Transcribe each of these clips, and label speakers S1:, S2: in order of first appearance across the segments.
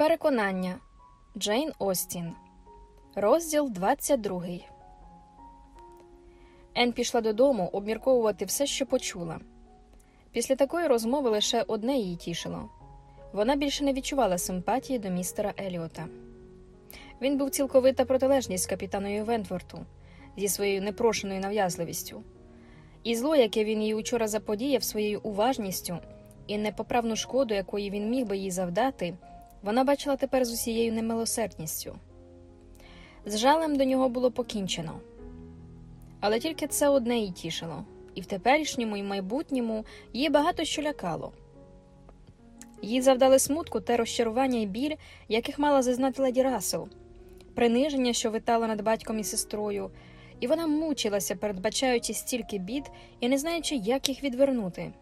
S1: Переконання Джейн Остін. Розділ 22. Ен пішла додому обмірковувати все, що почула. Після такої розмови лише одне її тішило вона більше не відчувала симпатії до містера Еліота. Він був цілковита протилежність капітаною Вентворту зі своєю непрошеною нав'язливістю. І зло, яке він їй учора заподіяв своєю уважністю, і непоправну шкоду, якої він міг би їй завдати, вона бачила тепер з усією немилосердністю. З жалем до нього було покінчено. Але тільки це одне її тішило, і в теперішньому і майбутньому її багато що лякало. Їй завдали смутку те розчарування і біль, яких мала зазнати леді Рассел, приниження, що витало над батьком і сестрою, і вона мучилася, передбачаючи стільки бід і не знаючи, як їх відвернути.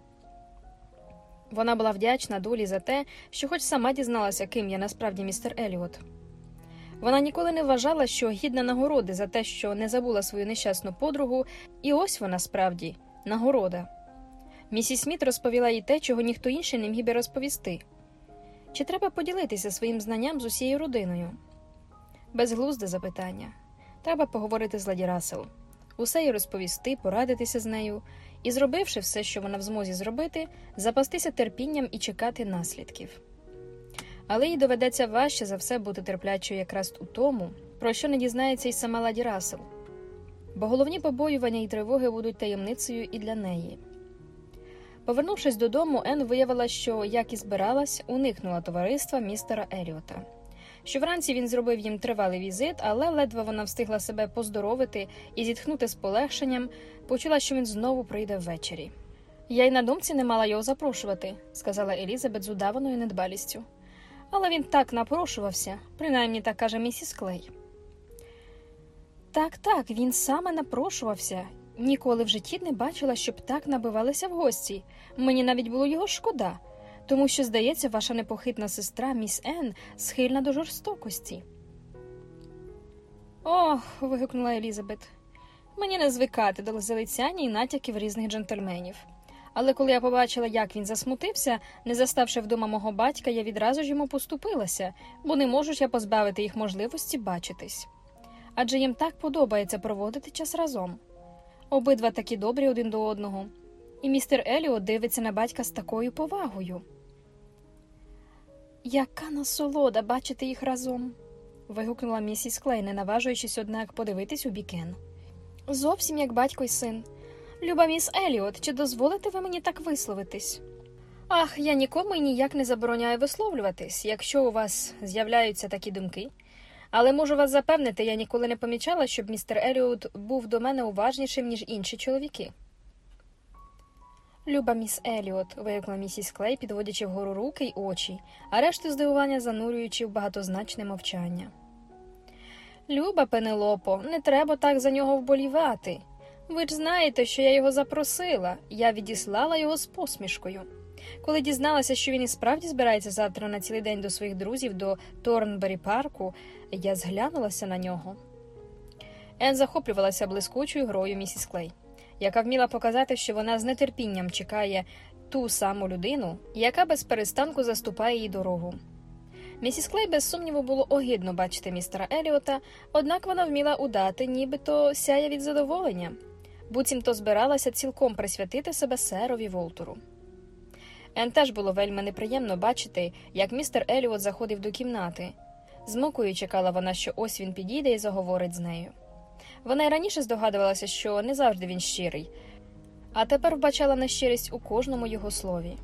S1: Вона була вдячна долі за те, що хоч сама дізналася, ким є насправді містер Еліот. Вона ніколи не вважала, що гідна нагороди за те, що не забула свою нещасну подругу, і ось вона справді нагорода. Місіс Сміт розповіла їй те, чого ніхто інший не міг би розповісти. Чи треба поділитися своїм знанням з усією родиною? Безглузде запитання. Треба поговорити з Ладі Рассел. усе їй розповісти, порадитися з нею і, зробивши все, що вона в змозі зробити, запастися терпінням і чекати наслідків. Але їй доведеться важче за все бути терплячою якраз у тому, про що не дізнається й сама Ладі Рассел. бо головні побоювання і тривоги будуть таємницею і для неї. Повернувшись додому, Ен виявила, що, як і збиралась, уникнула товариства містера Еліота. Що вранці він зробив їм тривалий візит, але ледве вона встигла себе поздоровити і зітхнути з полегшенням, почула, що він знову прийде ввечері. Я й на думці не мала його запрошувати, сказала Елізабет з удаваною недбалістю. Але він так напрошувався, принаймні так каже місіс Клей. Так, так, він саме напрошувався. Ніколи в житті не бачила, щоб так набивалися в гості. Мені навіть було його шкода, тому що, здається, ваша непохитна сестра, міс Енн, схильна до жорстокості. Ох. вигукнула Елізабет. Мені не звикати до залицяння і натяків різних джентльменів. Але коли я побачила, як він засмутився, не заставши вдома мого батька, я відразу ж йому поступилася, бо не можу ж я позбавити їх можливості бачитись. Адже їм так подобається проводити час разом. Обидва такі добрі один до одного, і містер Еліо дивиться на батька з такою повагою. Яка насолода бачити їх разом. вигукнула місіс Клей, не наважуючись, однак, подивитись у бікен. Зовсім як батько й син. Люба міс Еліот, чи дозволите ви мені так висловитись? Ах, я нікому і ніяк не забороняю висловлюватись, якщо у вас з'являються такі думки. Але можу вас запевнити, я ніколи не помічала, щоб містер Еліот був до мене уважнішим, ніж інші чоловіки. Люба міс Еліот, вигукла місіс Клей, підводячи вгору руки й очі, а решту здивування занурюючи в багатозначне мовчання. Люба Пенелопо, не треба так за нього вболівати. Ви ж знаєте, що я його запросила, я відіслала його з посмішкою. Коли дізналася, що він і справді збирається завтра на цілий день до своїх друзів до Торнбері парку, я зглянулася на нього. Ен захоплювалася блискучою грою місіс Клей, яка вміла показати, що вона з нетерпінням чекає ту саму людину, яка без перестанку заступає їй дорогу. Місіс Клей, без сумніву, було огидно бачити містера Еліота, однак вона вміла удати, нібито сяє від задоволення, буцімто збиралася цілком присвятити себе серові Волтуру. Ен теж було вельми неприємно бачити, як містер Еліот заходив до кімнати. З мукою чекала вона, що ось він підійде і заговорить з нею. Вона й раніше здогадувалася, що не завжди він щирий, а тепер вбачала нещирість у кожному його слові.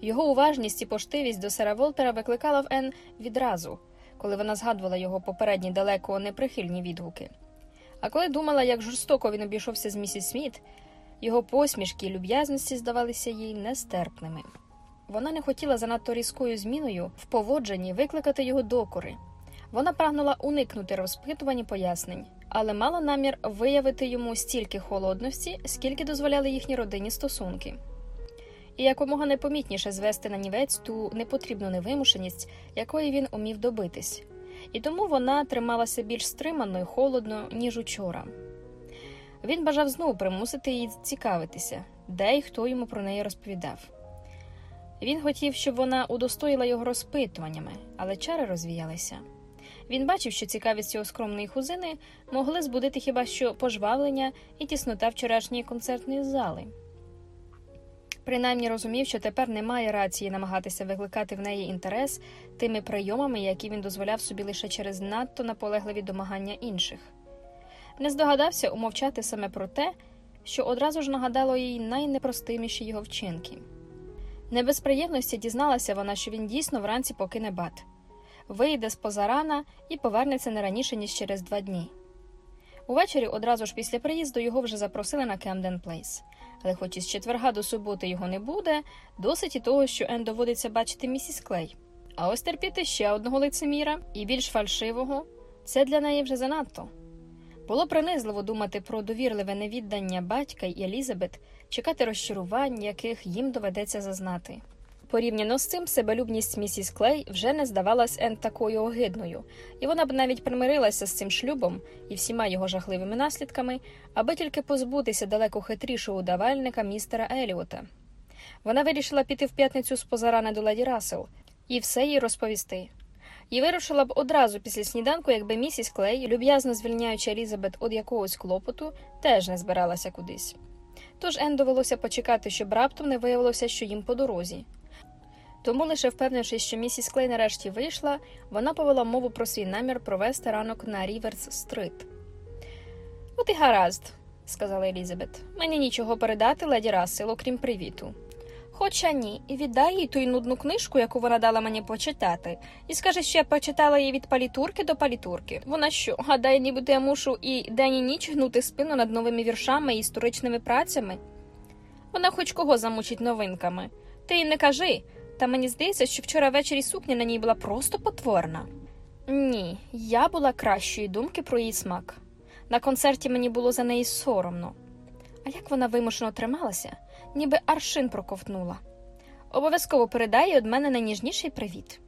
S1: Його уважність і поштивість до сера Волтера викликала в Ен відразу, коли вона згадувала його попередні далеко неприхильні відгуки. А коли думала, як жорстоко він обійшовся з місіс Сміт, його посмішки і люб'язності здавалися їй нестерпними. Вона не хотіла занадто різкою зміною в поводженні викликати його докори. Вона прагнула уникнути розпитувань пояснень, але мала намір виявити йому стільки холодності, скільки дозволяли їхні родинні стосунки, і якомога непомітніше звести на нівець ту непотрібну невимушеність, якої він умів добитись, і тому вона трималася більш стримано і холодно, ніж учора. Він бажав знову примусити її цікавитися, де й хто йому про неї розповідав. Він хотів, щоб вона удостоїла його розпитуваннями, але чари розвіялися. Він бачив, що цікавість цього скромної хузини могли збудити хіба що пожвавлення і тіснота вчорашньої концертної зали. Принаймні розумів, що тепер немає рації намагатися викликати в неї інтерес тими прийомами, які він дозволяв собі лише через надто наполегливі домагання інших. Не здогадався умовчати саме про те, що одразу ж нагадало їй найнепростиміші його вчинки. Не без приємності дізналася вона, що він дійсно вранці покине Бат, виїде спозарана і повернеться не раніше, ніж через два дні. Увечері, одразу ж після приїзду, його вже запросили на Кемден Плейс. Але, хоч із четверга до суботи його не буде, досить і того, що Ен доводиться бачити місіс Клей. А ось терпіти ще одного лицеміра і більш фальшивого це для неї вже занадто. Було принизливо думати про довірливе невіддання батька й Елізабет, чекати розчарувань, яких їм доведеться зазнати. Порівняно з цим себелюбність місіс Клей вже не здавалась Ен такою огидною, і вона б навіть примирилася з цим шлюбом і всіма його жахливими наслідками, аби тільки позбутися далеко хитрішого удавальника містера Еліота. Вона вирішила піти в п'ятницю з позарана до леді Рассел і все їй розповісти. І вирушила б одразу після сніданку, якби місіс Клей, люб'язно звільняючи Елізабет від якогось клопоту, теж не збиралася кудись. Тож Ен довелося почекати, щоб раптом не виявилося, що їм по дорозі. Тому, лише впевнившись, що місіс Клей нарешті вийшла, вона повела мову про свій намір провести ранок на Ріверс Стрит. От і гаразд, сказала Елізабет. Мені нічого передати леді Рассел, окрім привіту. Хоча ні, і віддай їй ту й нудну книжку, яку вона дала мені почитати, і скаже, що я прочитала її від палітурки до палітурки. Вона що, гадає, нібито я мушу і день і ніч гнути спину над новими віршами і історичними працями? Вона хоч кого замучить новинками. Ти їй не кажи, та мені здається, що вчора ввечері сукня на ній була просто потворна. Ні, я була кращої думки про її смак. На концерті мені було за неї соромно. А як вона вимушено трималася, ніби аршин проковтнула. Обов'язково передай від мене найніжніший привіт.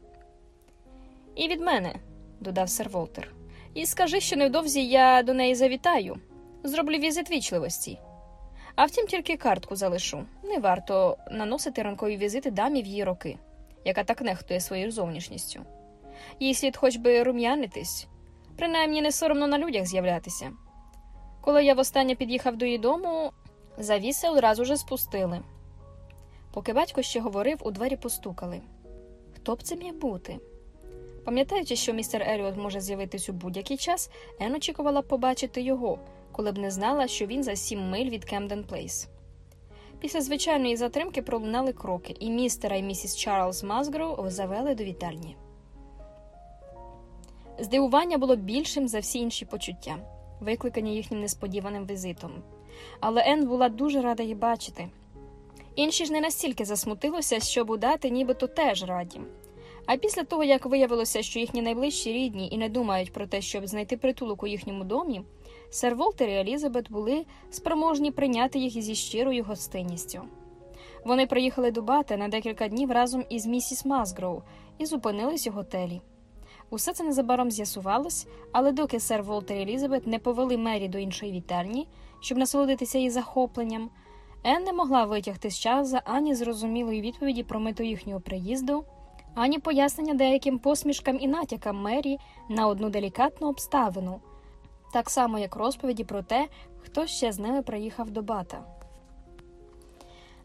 S1: І від мене, додав сер Волтер. І скажи, що невдовзі я до неї завітаю. Зроблю візит вічливості. А втім, тільки картку залишу. Не варто наносити ранкові візити дамі в її роки, яка так нехтує своєю зовнішністю. Їй слід хоч би рум'янитись, принаймні не соромно на людях з'являтися. Коли я востаннє під'їхав до її дому, завіси одразу же спустили. Поки батько ще говорив, у двері постукали. Хто б це міг бути? Пам'ятаючи, що містер Еліот може з'явитись у будь-який час, Ен очікувала побачити його, коли б не знала, що він за сім миль від Кемден Плейс. Після звичайної затримки пролунали кроки, і містера і місіс Чарльз Мазгроу завели до вітальні. Здивування було більшим за всі інші почуття, викликані їхнім несподіваним візитом. Але Ен була дуже рада її бачити. Інші ж не настільки засмутилося, щоб удати, нібито теж раді. А після того, як виявилося, що їхні найближчі рідні і не думають про те, щоб знайти притулок у їхньому домі, сер Волтер і Елізабет були спроможні прийняти їх зі щирою гостинністю. Вони приїхали до Бата на декілька днів разом із місіс Мазгроу і зупинились у готелі. Усе це незабаром з'ясувалось, але доки сер Волтер і Елізабет не повели Мері до іншої вітальні, щоб насолодитися її захопленням, Ен не могла витягти з Чарльза ані зрозумілої відповіді про мету їхнього приїзду, ані пояснення деяким посмішкам і натякам Мері на одну делікатну обставину, так само як розповіді про те, хто ще з ними приїхав до бата.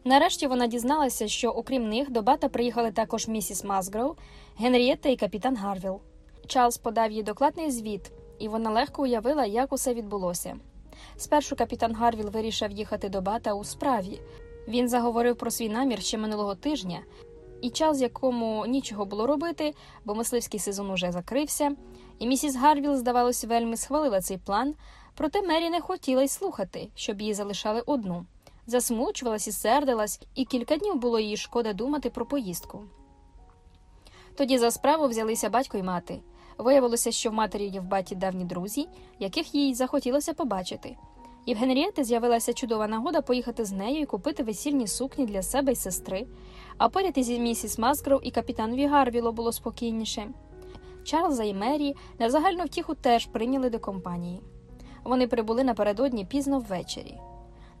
S1: Нарешті вона дізналася, що окрім них до бата приїхали також місіс Мазгроу, Генрієта і капітан Гарвіл. Чарльз подав їй докладний звіт, і вона легко уявила, як усе відбулося. Спершу капітан Гарвіл вирішив їхати до бата у справі. Він заговорив про свій намір ще минулого тижня, і час, якому нічого було робити, бо мисливський сезон уже закрився, і місіс Гарвіл, здавалось, вельми схвалила цей план, проте Мері не хотіла й слухати, щоб її залишали одну. Засмучувалась і сердилась, і кілька днів було їй шкода думати про поїздку. Тоді за справу взялися батько й мати. Виявилося, що в матері є в баті давні друзі, яких їй захотілося побачити. І в Генрієти з'явилася чудова нагода поїхати з нею і купити весільні сукні для себе й сестри, а поряд із місіс Маскроу і капітанові Гарвіло було спокійніше. Чарльза і Мері на загальну втіху теж прийняли до компанії. Вони прибули напередодні пізно ввечері.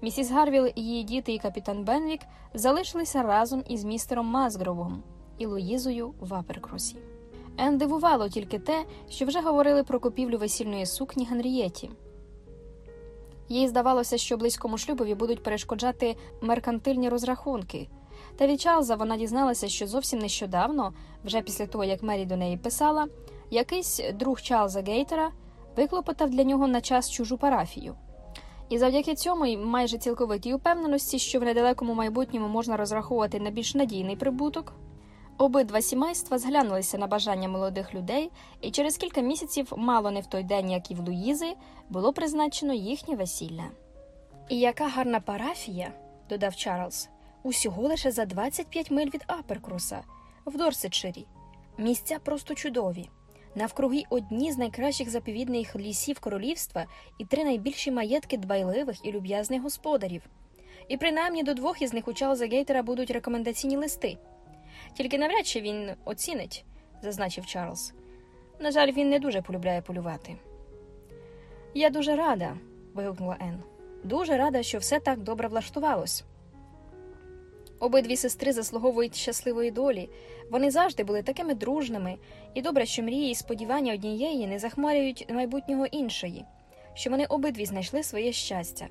S1: Місіс Гарвіл, її діти і капітан Бенвік залишилися разом із містером Мазгровом і Луїзою в Аперкросі. Ен дивувало тільки те, що вже говорили про купівлю весільної сукні Генрієті. Їй здавалося, що близькому шлюбові будуть перешкоджати меркантильні розрахунки. Та від Чарльза вона дізналася, що зовсім нещодавно, вже після того як Мері до неї писала, якийсь друг Чарльза Гейтера виклопотав для нього на час чужу парафію. І завдяки цьому й майже цілковитій упевненості, що в недалекому майбутньому можна розраховувати на більш надійний прибуток, обидва сімейства зглянулися на бажання молодих людей, і через кілька місяців, мало не в той день, як і в Луїзи, було призначено їхнє весілля. І яка гарна парафія, додав Чарльз, усього лише за 25 миль від Аперкруса, в Дорсетширі. Місця просто чудові. Навкруги одні з найкращих заповідних лісів королівства і три найбільші маєтки дбайливих і люб'язних господарів. І принаймні до двох із них у Чарльза Гейтера будуть рекомендаційні листи. Тільки навряд чи він оцінить, зазначив Чарльз. На жаль, він не дуже полюбляє полювати. Я дуже рада, вигукнула Ен. Дуже рада, що все так добре влаштувалось. Обидві сестри заслуговують щасливої долі. Вони завжди були такими дружними, і добре, що мрії і сподівання однієї не захмарюють майбутнього іншої, що вони обидві знайшли своє щастя.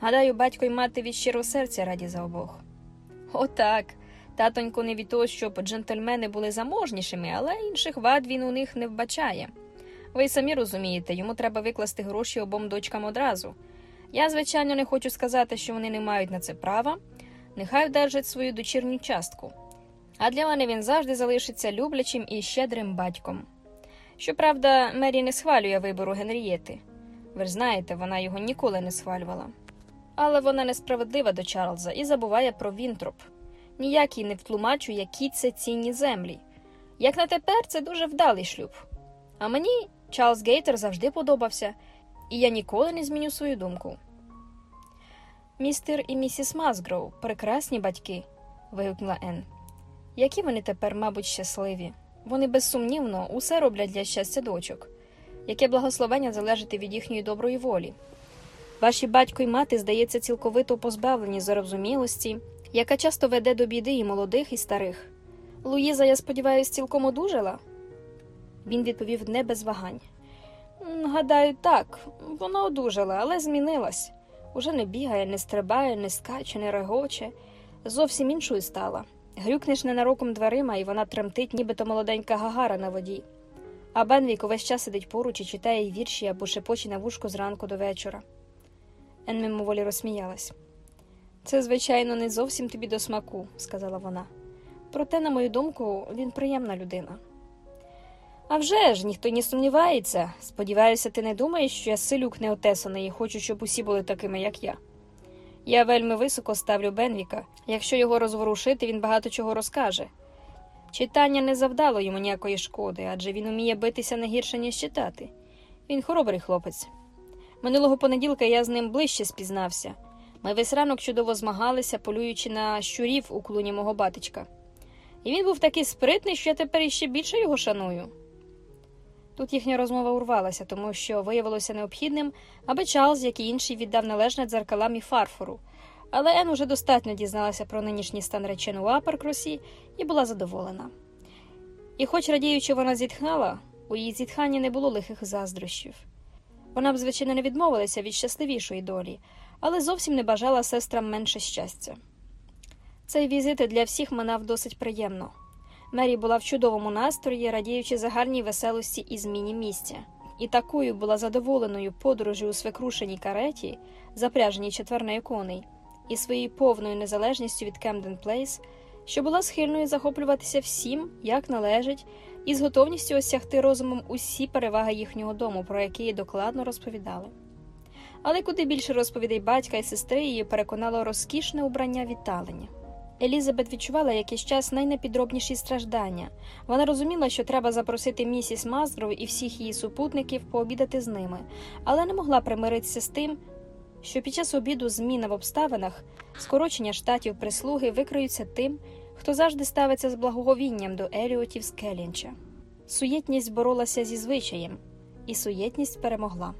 S1: Гадаю, батько й мати від щирого серця раді за обох. Отак. Татонько не від того, щоб джентльмени були заможнішими, але інших вад він у них не вбачає. Ви самі розумієте, йому треба викласти гроші обом дочкам одразу. Я, звичайно, не хочу сказати, що вони не мають на це права нехай одержать свою дочірню частку. А для мене він завжди залишиться люблячим і щедрим батьком. Щоправда, Мері не схвалює вибору Генрієти. Ви ж знаєте, вона його ніколи не схвалювала. Але вона несправедлива до Чарльза і забуває про Вінтроп. Ніяк їй не втлумачу, які це цінні землі. Як на тепер, це дуже вдалий шлюб. А мені Чарльз Гейтер завжди подобався, і я ніколи не зміню свою думку. Містер і місіс Мазгроу, прекрасні батьки, вигукнула Ен. Які вони тепер, мабуть, щасливі. Вони безсумнівно усе роблять для щастя дочок, яке благословення залежить від їхньої доброї волі. Ваші батько і мати, здається, цілковито позбавлені зарозумілості, яка часто веде до біди і молодих, і старих. Луїза, я сподіваюся, цілком одужала? Він відповів не без вагань. Гадаю, так, вона одужала, але змінилась. Уже не бігає, не стрибає, не скаче, не регоче. Зовсім іншою стала. Грюкнеш ненароком дверима, і вона тремтить, нібито молоденька гагара на воді. А Бенвік увесь час сидить поруч і читає їй вірші або шепоче на вушку зранку до вечора. Ен мимоволі розсміялась. Це, звичайно, не зовсім тобі до смаку, сказала вона. Проте, на мою думку, він приємна людина. «А вже ж, ніхто не сумнівається. Сподіваюся, ти не думаєш, що я силюк неотесаний і хочу, щоб усі були такими, як я. Я вельми високо ставлю Бенвіка. Якщо його розворушити, він багато чого розкаже. Читання не завдало йому ніякої шкоди, адже він уміє битися не гірше, ніж читати. Він хоробрий хлопець. Минулого понеділка я з ним ближче спізнався. Ми весь ранок чудово змагалися, полюючи на щурів у клуні мого батечка. І він був такий спритний, що я тепер іще більше його шаную. Тут їхня розмова урвалася, тому що виявилося необхідним, аби Чарльз, як і інший, віддав належне дзеркалам і фарфору. Але Ен уже достатньо дізналася про нинішній стан речин у Аперкросі і була задоволена. І, хоч радіючи, вона зітхнула, у її зітханні не було лихих заздрощів. Вона б, звичайно, не відмовилася від щасливішої долі, але зовсім не бажала сестрам менше щастя. Цей візит для всіх минав досить приємно. Мері була в чудовому настрої, радіючи загальній веселості і зміні місця, і такою була задоволеною подорожі у свекрушиній кареті, запряженій четверною коней, і своєю повною незалежністю від Кемден Плейс, що була схильною захоплюватися всім, як належить, і з готовністю осягти розумом усі переваги їхнього дому, про які їй докладно розповідали. Але куди більше розповідей батька і сестри її переконало розкішне убрання віталення. Елізабет відчувала якийсь час найнепідробніші страждання. Вона розуміла, що треба запросити місіс Маздров і всіх її супутників пообідати з ними, але не могла примиритися з тим, що під час обіду зміна в обставинах, скорочення штатів прислуги викриються тим, хто завжди ставиться з благоговінням до Еліотів з Келінча. Суєтність боролася зі звичаєм, і суєтність перемогла.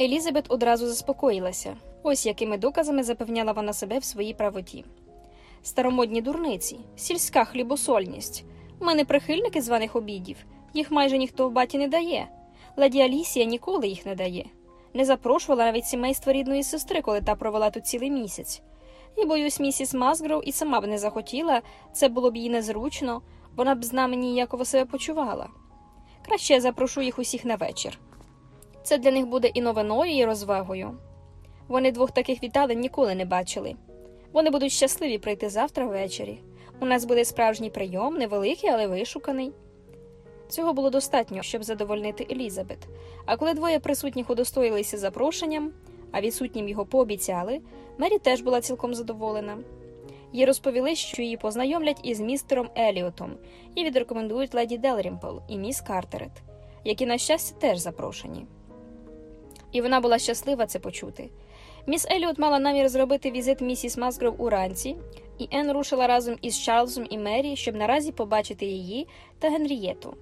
S1: Елізабет одразу заспокоїлася. Ось якими доказами запевняла вона себе в своїй правоті. Старомодні дурниці, сільська хлібосольність. У мене прихильники званих обідів, їх майже ніхто в баті не дає. Леді Алісія ніколи їх не дає. Не запрошувала навіть сімейство рідної сестри, коли та провела тут цілий місяць. І боюсь, місіс Мазгроу і сама б не захотіла, це було б їй незручно, вона б з нами ніяково себе почувала. Краще я запрошу їх усіх на вечір. Це для них буде і новиною, і розвагою. Вони двох таких віталень ніколи не бачили. Вони будуть щасливі прийти завтра ввечері. У нас буде справжній прийом, невеликий, але вишуканий. Цього було достатньо, щоб задовольнити Елізабет. А коли двоє присутніх удостоїлися запрошення, а відсутнім його пообіцяли, Мері теж була цілком задоволена. Їй розповіли, що її познайомлять із містером Еліотом і відрекомендують леді Делрімпл і міс Картерет, які, на щастя, теж запрошені. І вона була щаслива це почути. Міс Еліот мала намір зробити візит місіс Мазгров уранці, і Ен рушила разом із Чарльзом і Мері, щоб наразі побачити її та Генрієту.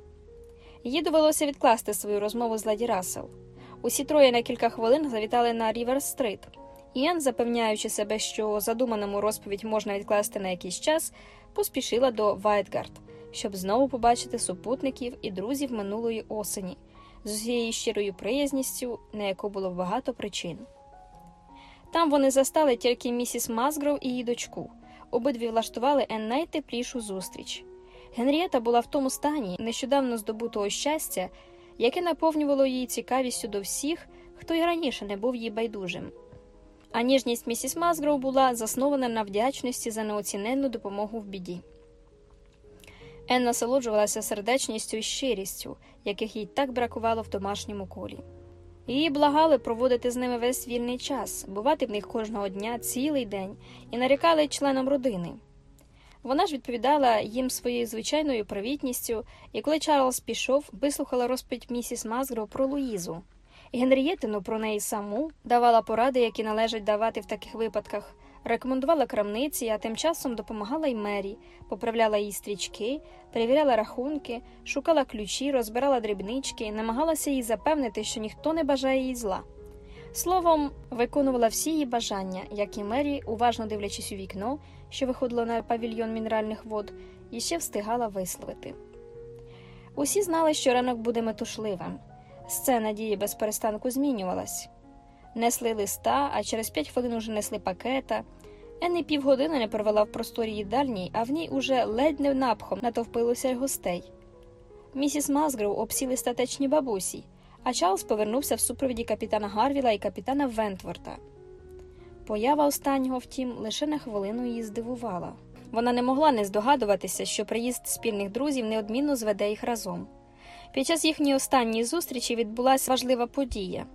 S1: Їй довелося відкласти свою розмову з леді Рассел. Усі троє на кілька хвилин завітали на Рівер-стрит. І Ен, запевняючи себе, що задуману розповідь можна відкласти на якийсь час, поспішила до Вайт-Гарт, щоб знову побачити супутників і друзів минулої осені з усією щирою приязністю, на яку було багато причин. Там вони застали тільки місіс Мазгров і її дочку. Обидві влаштували Ен найтеплішу зустріч. Генрієта була в тому стані нещодавно здобутого щастя, яке наповнювало її цікавістю до всіх, хто й раніше не був їй байдужим. А ніжність місіс Мазгров була заснована на вдячності за неоціненну допомогу в біді. Ен насолоджувалася сердечністю і щирістю, яких їй так бракувало в домашньому колі. Її благали проводити з ними весь вільний час, бувати в них кожного дня цілий день і нарікали членам родини. Вона ж відповідала їм своєю звичайною привітністю, і коли Чарльз пішов, вислухала розповідь місіс Мазгро про Луїзу. Генрієтину про неї саму давала поради, які належать давати в таких випадках, рекомендувала крамниці, а тим часом допомагала й мері, поправляла їй стрічки, перевіряла рахунки, шукала ключі, розбирала дрібнички, намагалася їй запевнити, що ніхто не бажає їй зла. Словом, виконувала всі її бажання, як і мері, уважно дивлячись у вікно, що виходило на павільйон мінеральних вод, і ще встигала висловити. Усі знали, що ранок буде метушливим. Сцена дії без перестанку змінювалась. Несли листа, а через п'ять хвилин уже несли пакета. Енні півгодини не провела в просторі їдальні, а в ній уже ледь не напхом натовпилося гостей. Місіс Мазгроу обсіли статечні бабусі, а Чарльз повернувся в супровіді капітана Гарвіла і капітана Вентворта. Поява останнього, втім, лише на хвилину її здивувала. Вона не могла не здогадуватися, що приїзд спільних друзів неодмінно зведе їх разом. Під час їхньої останньої зустрічі відбулася важлива подія.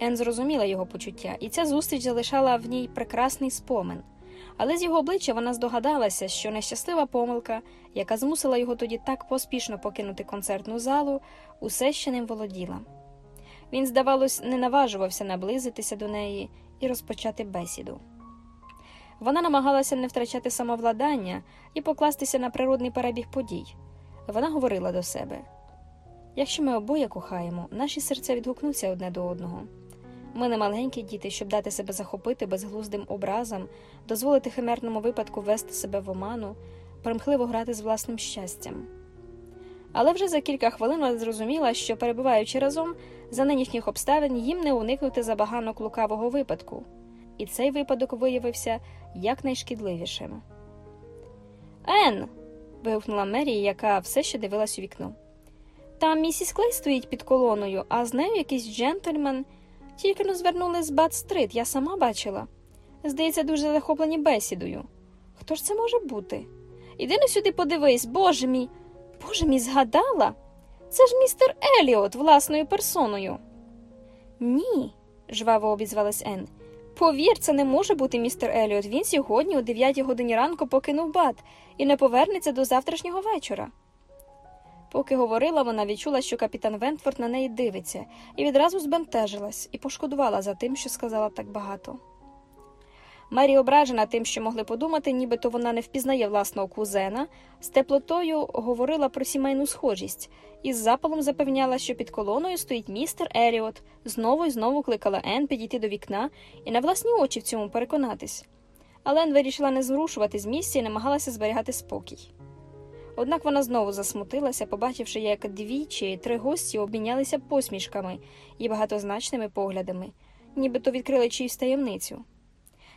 S1: Ен зрозуміла його почуття, і ця зустріч залишала в ній прекрасний спомин. Але з його обличчя вона здогадалася, що нещаслива помилка, яка змусила його тоді так поспішно покинути концертну залу, усе ще ним володіла. Він, здавалось, не наважувався наблизитися до неї і розпочати бесіду. Вона намагалася не втрачати самовладання і покластися на природний перебіг подій. Вона говорила до себе якщо ми обоє кохаємо, наші серця відгукнуться одне до одного. Ми не маленькі діти, щоб дати себе захопити безглуздим образом, дозволити химерному випадку вести себе в оману, примхливо грати з власним щастям. Але вже за кілька хвилин зрозуміла, що, перебуваючи разом, за нинішніх обставин їм не уникнути забаганок лукавого випадку, і цей випадок виявився якнайшкідливішим. Ен. вигукнула Мері, яка все ще дивилась у вікно. Там місіс Клей стоїть під колоною, а з нею якийсь джентльмен. Тільки но звернули з Бат-стрит, я сама бачила. Здається, дуже захоплені бесідою. Хто ж це може бути? Іди на сюди подивись, боже мій. Боже мій, згадала? Це ж містер Еліот власною персоною. Ні, жваво обізвалась Ен. Повір, це не може бути містер Еліот. Він сьогодні, о 9 годині ранку, покинув бат і не повернеться до завтрашнього вечора. Поки говорила, вона відчула, що капітан Вентфорд на неї дивиться, і відразу збентежилась і пошкодувала за тим, що сказала так багато. Мері ображена тим, що могли подумати, нібито вона не впізнає власного кузена, з теплотою говорила про сімейну схожість і з запалом запевняла, що під колоною стоїть містер Еліот, знову і знову кликала Ен підійти до вікна і на власні очі в цьому переконатись. Але Ен вирішила не зрушувати з місця і намагалася зберігати спокій. Однак вона знову засмутилася, побачивши, як дві чи три гості обмінялися посмішками і багатозначними поглядами, нібито відкрили чиюсь таємницю.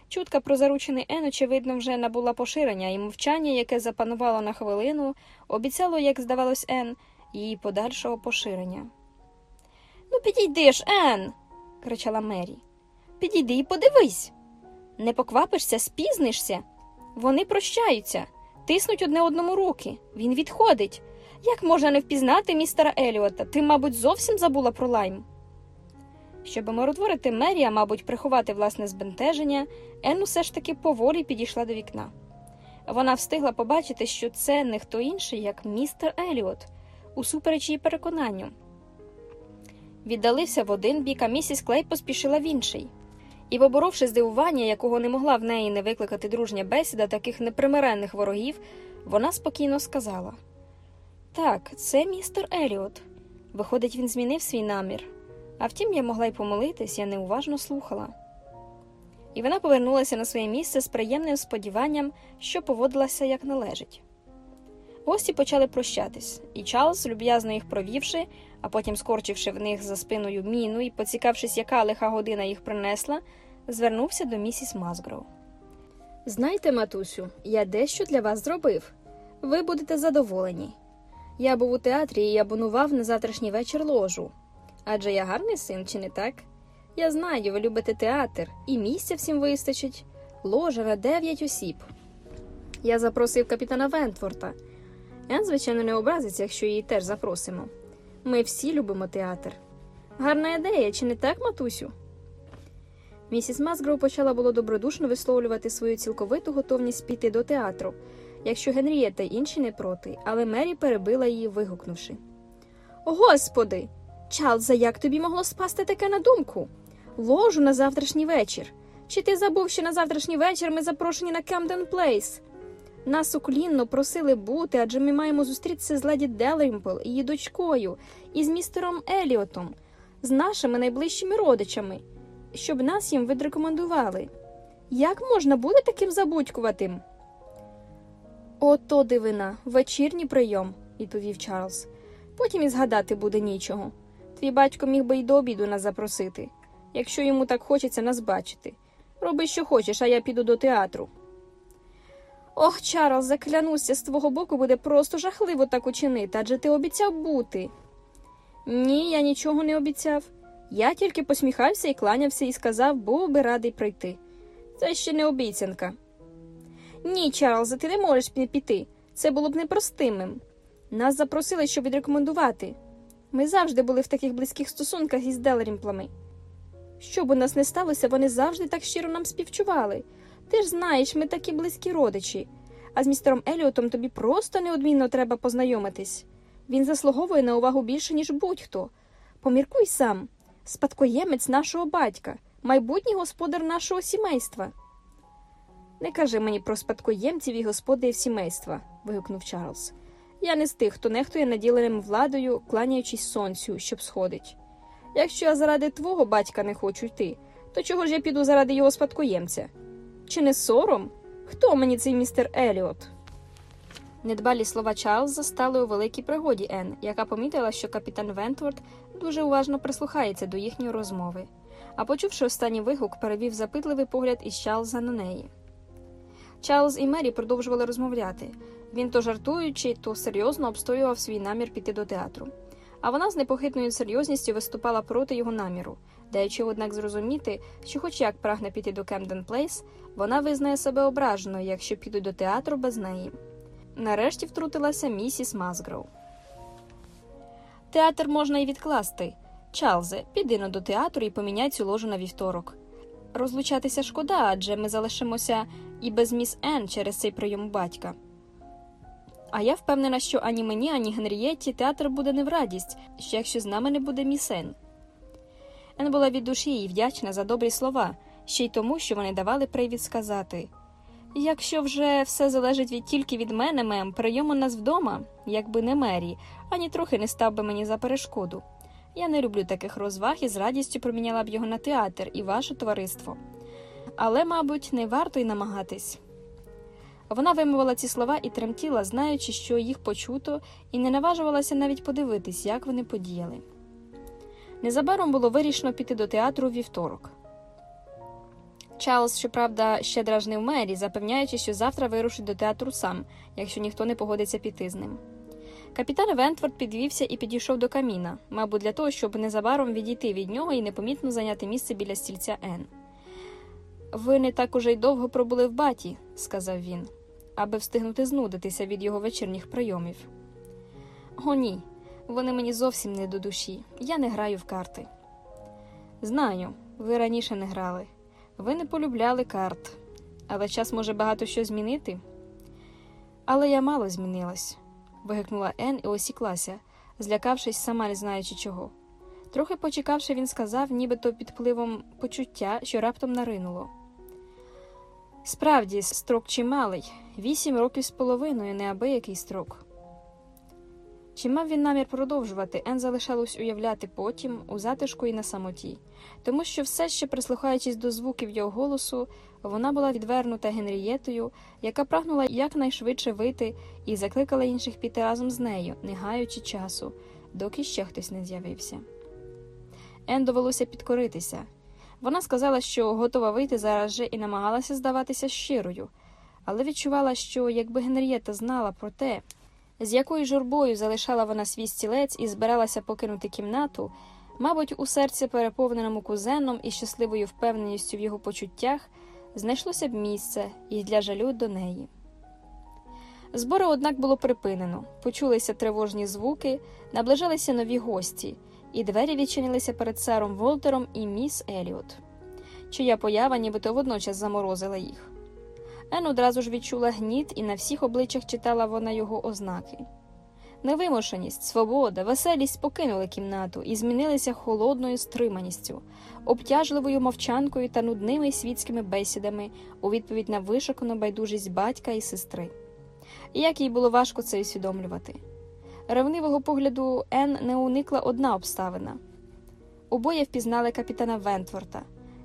S1: Чутка про заручений Ен, очевидно, вже набула поширення, і мовчання, яке запанувало на хвилину, обіцяло, як здавалось, Ен, її подальшого поширення. Ну, підійди ж, Ен. кричала Мері. Підійди і подивись. Не поквапишся, спізнишся. Вони прощаються, тиснуть одне одному руки. Він відходить. Як можна не впізнати містера Еліота? Ти, мабуть, зовсім забула про лайм. Щоб миротворити Мері, а мабуть, приховати власне збентеження, Ен усе ж таки поволі підійшла до вікна. Вона встигла побачити, що це не хто інший, як містер Еліот, усупереч її переконанню. Віддалився в один бік, а місіс Клей поспішила в інший. І, поборовши здивування, якого не могла в неї не викликати дружня бесіда таких непримиренних ворогів, вона спокійно сказала: Так, це містер Еліот. Виходить, він змінив свій намір. А втім, я могла й помолитись, я неуважно слухала. І вона повернулася на своє місце з приємним сподіванням, що поводилася як належить. Гості почали прощатись, і Чарльз, люб'язно їх провівши, а потім скорчивши в них за спиною міну і поцікавшись, яка лиха година їх принесла, звернувся до місіс Мазгроу. Знаєте, матусю, я дещо для вас зробив. Ви будете задоволені. Я був у театрі і я бунував на завтрашній вечір ложу. Адже я гарний син, чи не так? Я знаю, ви любите театр, і місця всім вистачить. Ложа на дев'ять осіб. Я запросив капітана Вентворта. Ен, звичайно, не образиться, якщо її теж запросимо. Ми всі любимо театр. Гарна ідея, чи не так, матусю? Місіс Масгроу почала було добродушно висловлювати свою цілковиту готовність піти до театру, якщо Генрієта й інші не проти, але Мері перебила її, вигукнувши Господи! Чарльзе, як тобі могло спасти таке на думку? Ложу на завтрашній вечір. Чи ти забув, що на завтрашній вечір ми запрошені на Кемден Плейс? Нас уклінно просили бути, адже ми маємо зустрітися з леді Делримпл, її дочкою, і з містером Еліотом, з нашими найближчими родичами, щоб нас їм відрекомендували. Як можна бути таким забудькуватим? Ото дивина, вечірній прийом, відповів Чарльз. Потім і згадати буде нічого. Твій батько міг би й до обіду нас запросити, якщо йому так хочеться нас бачити. Роби, що хочеш, а я піду до театру. Ох, Чарльз, заклянуся, з твого боку буде просто жахливо так учинити, адже ти обіцяв бути. Ні, я нічого не обіцяв. Я тільки посміхався і кланявся і сказав, був би радий прийти. Це ще не обіцянка. Ні, Чарльзе, ти не можеш не піти. Це було б непростимим. Нас запросили, щоб відрекомендувати. Ми завжди були в таких близьких стосунках із Делерімплами. Що б у нас не сталося, вони завжди так щиро нам співчували. Ти ж знаєш, ми такі близькі родичі, а з містером Еліотом тобі просто неодмінно треба познайомитись. Він заслуговує на увагу більше, ніж будь-хто. Поміркуй сам спадкоємець нашого батька, майбутній господар нашого сімейства. Не кажи мені про спадкоємців і господарів сімейства, вигукнув Чарльз. Я не з тих, хто нехтує наділеним владою, кланяючись сонцю, щоб сходить. Якщо я заради твого батька не хочу йти, то чого ж я піду заради його спадкоємця? Чи не сором? Хто мені цей містер Еліот? Недбалі слова Чарльза стали у великій пригоді Ен, яка помітила, що капітан Вентворт дуже уважно прислухається до їхньої розмови, а почувши останній вигук, перевів запитливий погляд із Чарльза на неї. Чарльз і Мері продовжували розмовляти. Він то жартуючи, то серйозно обстоював свій намір піти до театру. А вона з непохитною серйозністю виступала проти його наміру, даючи, однак, зрозуміти, що, хоч як прагне піти до Кемден Плейс, вона визнає себе ображеною, якщо підуть до театру без неї. Нарешті втрутилася місіс Мазгроу. Театр можна і відкласти. Чарльзе, піди но до театру і поміняй цю ложу на вівторок. Розлучатися шкода, адже ми залишимося і без міс Ен через цей прийом батька. А я впевнена, що ані мені, ані Генрієтті театр буде не в радість, що якщо з нами не буде міс Ен. Ен була від душі і вдячна за добрі слова, ще й тому, що вони давали привід сказати якщо вже все залежить від тільки від мене, мем, прийом у нас вдома, якби не мері, ані трохи не став би мені за перешкоду. Я не люблю таких розваг і з радістю проміняла б його на театр і ваше товариство. Але, мабуть, не варто й намагатись. Вона вимовила ці слова і тремтіла, знаючи, що їх почуто, і не наважувалася навіть подивитись, як вони подіяли. Незабаром було вирішено піти до театру вівторок. Чарльз, щоправда, ще дражнив Мері, запевняючи, що завтра вирушить до театру сам, якщо ніхто не погодиться піти з ним. Капітан Вентворд підвівся і підійшов до каміна, мабуть, для того, щоб незабаром відійти від нього і непомітно зайняти місце біля стільця Ен. Ви не так уже й довго пробули в баті, сказав він, аби встигнути знудитися від його вечірніх прийомів. О, ні, вони мені зовсім не до душі. Я не граю в карти. Знаю, ви раніше не грали. Ви не полюбляли карт, але час може багато що змінити. Але я мало змінилась, вигукнула Ен і осіклася, злякавшись, сама не знаючи чого. Трохи почекавши, він сказав, нібито під впливом почуття, що раптом наринуло. Справді, строк чималий, вісім років з половиною, неабиякий строк. Чи мав він намір продовжувати, Ен залишалось уявляти потім, у затишку і на самоті, тому що все ще, прислухаючись до звуків його голосу, вона була відвернута Генрієтою, яка прагнула якнайшвидше вийти і закликала інших піти разом з нею, не гаючи часу, доки ще хтось не з'явився. Ен довелося підкоритися. Вона сказала, що готова вийти зараз же і намагалася здаватися щирою, але відчувала, що якби Генрієта знала про те, з якою журбою залишала вона свій стілець і збиралася покинути кімнату, мабуть, у серці, переповненому кузеном і щасливою впевненістю в його почуттях, знайшлося б місце і для жалю до неї. Збори, однак, було припинено, почулися тривожні звуки, наближалися нові гості, і двері відчинилися перед сером Волтером і міс Еліот, чия поява нібито водночас заморозила їх. Ен одразу ж відчула гніт, і на всіх обличчях читала вона його ознаки. Невимушеність, свобода, веселість покинули кімнату і змінилися холодною стриманістю, обтяжливою мовчанкою та нудними світськими бесідами у відповідь на вишукану байдужість батька і сестри. І як їй було важко це усвідомлювати. Ревнивого погляду Ен не уникла одна обставина обоє впізнали капітана Вентворта,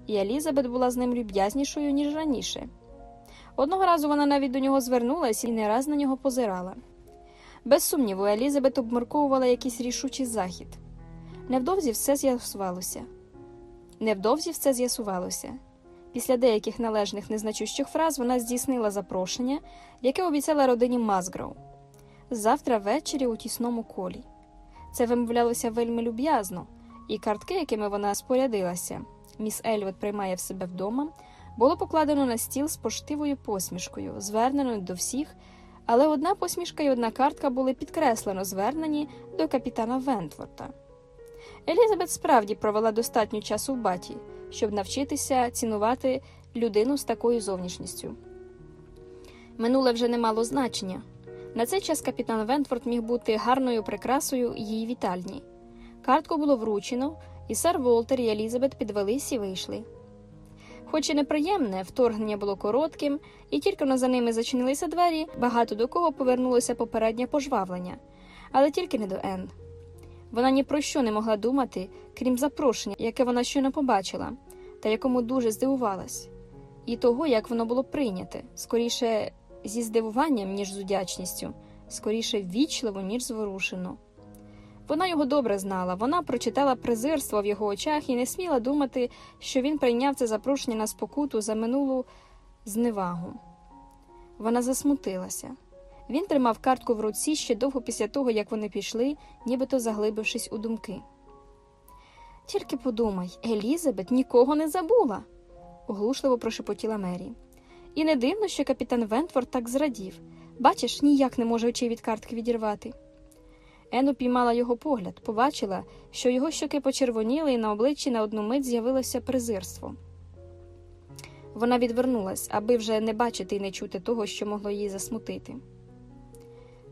S1: і Елізабет була з ним люб'язнішою, ніж раніше. Одного разу вона навіть до нього звернулась і не раз на нього позирала. Без сумніву, Елізабет обмірковувала якийсь рішучий захід. Невдовзі все з'ясувалося. Невдовзі все з'ясувалося. Після деяких належних незначущих фраз вона здійснила запрошення, яке обіцяла родині Мазгроу. Завтра ввечері у тісному колі. Це вимовлялося вельми люб'язно, і картки, якими вона спорядилася, міс Елліот приймає в себе вдома, було покладено на стіл з поштивою посмішкою, зверненою до всіх, але одна посмішка і одна картка були підкреслено звернені до капітана Вентворта. Елізабет справді провела достатньо часу в Баті, щоб навчитися цінувати людину з такою зовнішністю. Минуле вже не мало значення. На цей час капітан Вентфорд міг бути гарною прикрасою її вітальні. Картку було вручено, і сер Волтер і Елізабет підвелись і вийшли. Хоч і неприємне, вторгнення було коротким, і тільки но за ними зачинилися двері, багато до кого повернулося попереднє пожвавлення, але тільки не до Енн. Вона ні про що не могла думати, крім запрошення, яке вона щойно побачила, та якому дуже здивувалась, і того, як воно було прийняте, скоріше зі здивуванням, ніж з удячністю, скоріше ввічливо, ніж зворушено. Вона його добре знала, вона прочитала презирство в його очах і не сміла думати, що він прийняв це запрошення на спокуту за минулу зневагу. Вона засмутилася. Він тримав картку в руці ще довго після того, як вони пішли, нібито заглибившись у думки. Тільки подумай, Елізабет нікого не забула, оглушливо прошепотіла Мері. І не дивно, що капітан Вентфорд так зрадів. Бачиш, ніяк не може очей від картки відірвати. Ен упіймала його погляд, побачила, що його щоки почервоніли, і на обличчі на одну мить з'явилося презирство. Вона відвернулась, аби вже не бачити і не чути того, що могло її засмутити.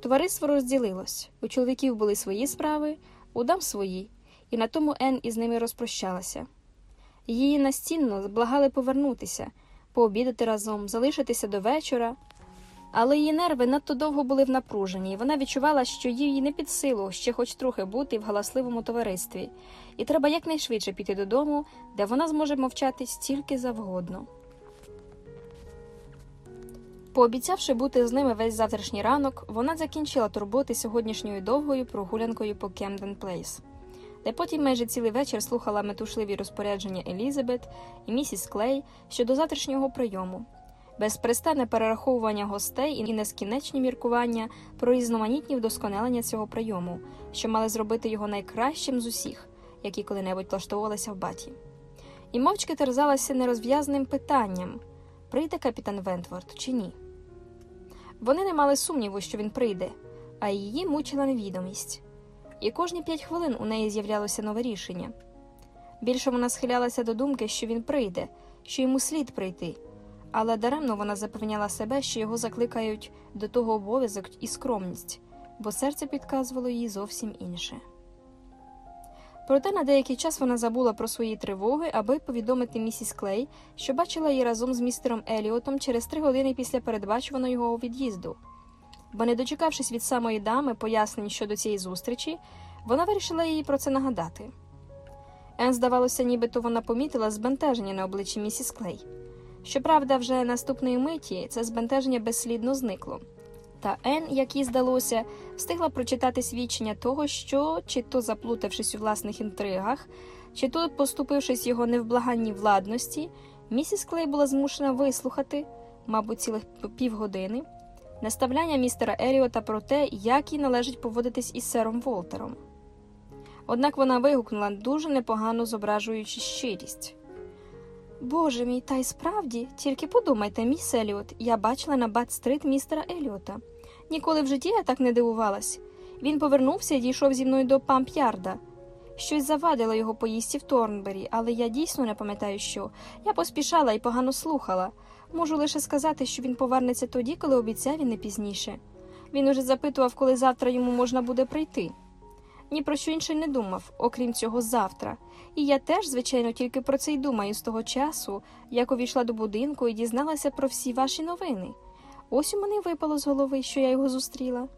S1: Товариство розділилось у чоловіків були свої справи, удам свої, і на тому Ен із ними розпрощалася. Її настійно благали повернутися, пообідати разом, залишитися до вечора. Але її нерви надто довго були в напруженні, і вона відчувала, що їй не під силу ще хоч трохи бути в галасливому товаристві, і треба якнайшвидше піти додому, де вона зможе мовчати скільки завгодно. Пообіцявши бути з ними весь завтрашній ранок, вона закінчила турботи сьогоднішньою довгою прогулянкою по Кемден Плейс, де потім майже цілий вечір слухала метушливі розпорядження Елізабет і місіс Клей щодо завтрашнього прийому, безперестанне перераховування гостей і нескінченні міркування про різноманітні вдосконалення цього прийому, що мали зробити його найкращим з усіх, які коли-небудь влаштовувалися в баті. І мовчки терзалася нерозв'язним питанням прийде капітан Вентворд чи ні. Вони не мали сумніву, що він прийде, а її мучила невідомість. І кожні п'ять хвилин у неї з'являлося нове рішення. Більше вона схилялася до думки, що він прийде, що йому слід прийти, але даремно вона запевняла себе, що його закликають до того обов'язок і скромність, бо серце підказувало їй зовсім інше. Проте на деякий час вона забула про свої тривоги, аби повідомити місіс Клей, що бачила її разом з містером Еліотом через три години після передбачуваного його від'їзду. Бо, не дочекавшись від самої дами пояснень щодо цієї зустрічі, вона вирішила їй про це нагадати. Ен, здавалося, нібито вона помітила збентеження на обличчі місіс Клей. Щоправда, вже наступної миті це збентеження безслідно зникло. Та Ен, як їй здалося, встигла прочитати свідчення того, що, чи то заплутавшись у власних інтригах, чи то поступившись його невблаганній владності, місіс Клей була змушена вислухати, мабуть, цілих півгодини, наставляння містера Еліота про те, як їй належить поводитись із сером Волтером. Однак вона вигукнула дуже непогано зображуючи щирість. Боже мій, та й справді, тільки подумайте, міс Еліот, я бачила на Бат-стрит містера Еліота. Ніколи в житті я так не дивувалась. Він повернувся і дійшов зі мною до Памп'ярда. Щось завадило його поїсті в Торнбері, але я дійсно не пам'ятаю, що. Я поспішала і погано слухала. Можу лише сказати, що він повернеться тоді, коли обіцяв і не пізніше. Він уже запитував, коли завтра йому можна буде прийти. Ні про що інше не думав, окрім цього завтра. І я теж, звичайно, тільки про це й думаю з того часу, як увійшла до будинку і дізналася про всі ваші новини. Ось у мене випало з голови, що я його зустріла.